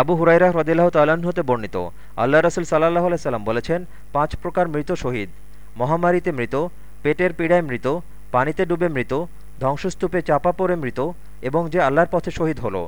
আবু হুরাইরা হ্রদিল্লাহ তাল্লাহ্ন হতে বর্ণিত আল্লাহ রসুল সাল্লাহ সাল্লাম বলেছেন, পাঁচ প্রকার মৃত শহীদ। মহামারীতে মৃত, পেটের পীড়ায় মৃত, পানিতে ডুবে মৃত, ধ্বংসস্তূপে চাপা পড়ে মৃত এবং যে আল্লাহর পথে শহীদ হলো।